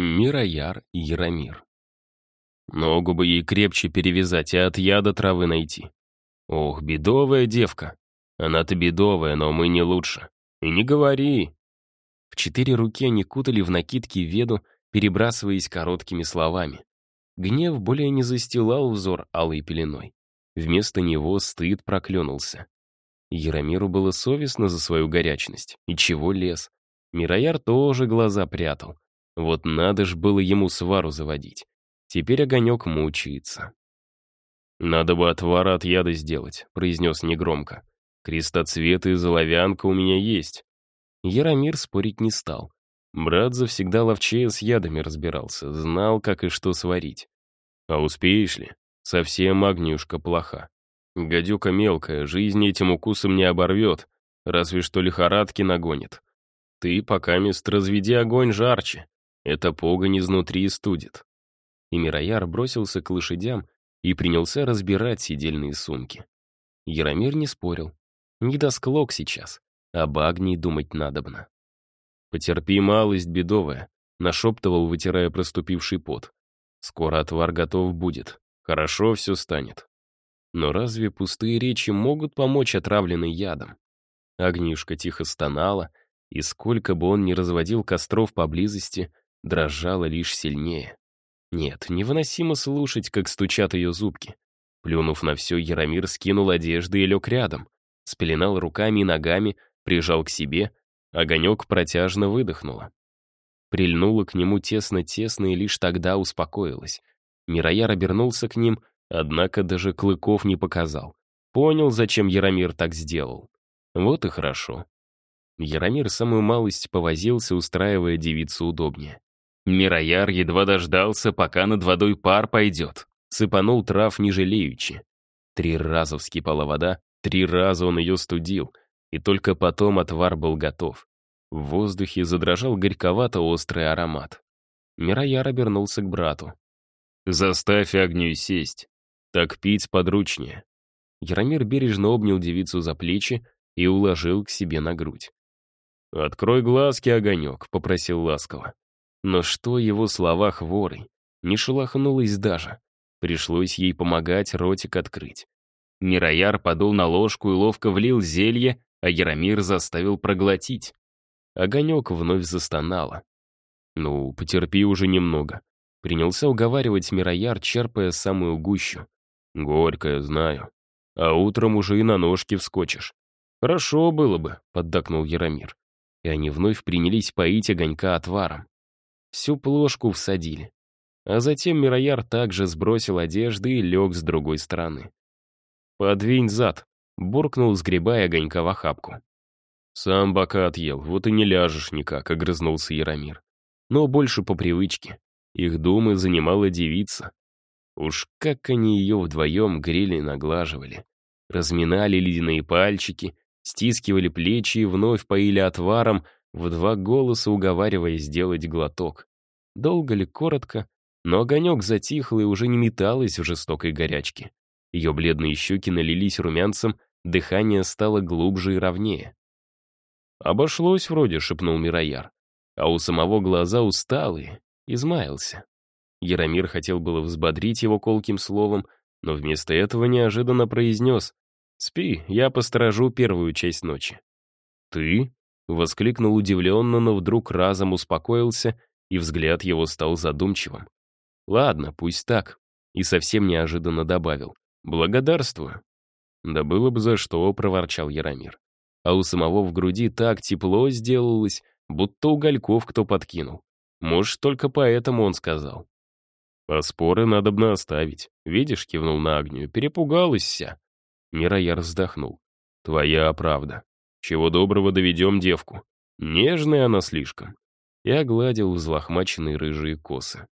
Мирояр и Яромир. Ногу бы ей крепче перевязать и от яда травы найти. Ох, бедовая девка. Она-то бедовая, но мы не лучше. И не говори. В четыре руки они кутали в накидки веду, перебрасываясь короткими словами. Гнев более не застилал взор алой пеленой. Вместо него стыд проклюнулся. Яромиру было совестно за свою горячность. И чего лез? Мирояр тоже глаза прятал. Вот надо ж было ему свару заводить. Теперь огонек мучается. «Надо бы отвар от яда сделать», — произнес негромко. «Крестоцвет и золовянка у меня есть». Яромир спорить не стал. Брат завсегда ловчее с ядами разбирался, знал, как и что сварить. «А успеешь ли? Совсем огнюшка плоха. Гадюка мелкая, жизнь этим укусом не оборвет, разве что лихорадки нагонит. Ты пока мест разведи огонь жарче, эта погонь изнутри студит. И Мирояр бросился к лошадям и принялся разбирать сидельные сумки. Яромир не спорил. Не до склок сейчас, об Агнии думать надобно. «Потерпи малость бедовая», — нашептывал, вытирая проступивший пот. «Скоро отвар готов будет. Хорошо все станет». Но разве пустые речи могут помочь отравленной ядом? Огнишка тихо стонала, и сколько бы он ни разводил костров поблизости, дрожала лишь сильнее. Нет, невыносимо слушать, как стучат ее зубки. Плюнув на все, Яромир скинул одежды и лег рядом, спеленал руками и ногами, прижал к себе, огонек протяжно выдохнула. Прильнула к нему тесно-тесно и лишь тогда успокоилась. Мирояр обернулся к ним, однако даже клыков не показал. Понял, зачем Яромир так сделал. Вот и хорошо. Яромир самую малость повозился, устраивая девицу удобнее. Мирояр едва дождался, пока над водой пар пойдет. Сыпанул трав не жалеючи. Три раза вскипала вода, три раза он ее студил, и только потом отвар был готов. В воздухе задрожал горьковато-острый аромат. Мирояр обернулся к брату. «Заставь огню сесть. Так пить подручнее». Яромир бережно обнял девицу за плечи и уложил к себе на грудь. «Открой глазки, огонек», — попросил ласково. Но что его слова хворой? Не шелохнулась даже. Пришлось ей помогать ротик открыть. Мирояр подул на ложку и ловко влил зелье, а Яромир заставил проглотить. Огонек вновь застонала. «Ну, потерпи уже немного». Принялся уговаривать Мирояр, черпая самую гущу. «Горькое, знаю. А утром уже и на ножки вскочишь». «Хорошо было бы», — поддакнул Яромир. И они вновь принялись поить огонька отваром. Всю плошку всадили. А затем Мирояр также сбросил одежды и лег с другой стороны. «Подвинь зад», — буркнул, сгребая огонька в охапку. «Сам бока отъел, вот и не ляжешь никак», — огрызнулся Яромир. Но больше по привычке. Их думы занимала девица. Уж как они ее вдвоем грели и наглаживали. Разминали ледяные пальчики, стискивали плечи и вновь поили отваром, в два голоса уговаривая сделать глоток. Долго ли, коротко, но огонек затихл и уже не металась в жестокой горячке. Ее бледные щеки налились румянцем, дыхание стало глубже и ровнее. «Обошлось вроде», — шепнул Мирояр. А у самого глаза усталые, измаялся. Яромир хотел было взбодрить его колким словом, но вместо этого неожиданно произнес «Спи, я посторожу первую часть ночи». «Ты?» Воскликнул удивленно, но вдруг разом успокоился, и взгляд его стал задумчивым. «Ладно, пусть так». И совсем неожиданно добавил. «Благодарствую». «Да было бы за что», — проворчал Яромир. А у самого в груди так тепло сделалось, будто угольков кто подкинул. Может, только поэтому он сказал. «А споры надо бы оставить. Видишь, — кивнул на Агнию, — перепугалась вся». Мирояр вздохнул. «Твоя правда. Чего доброго доведем девку. Нежная она слишком. Я гладил взлохмаченные рыжие косы.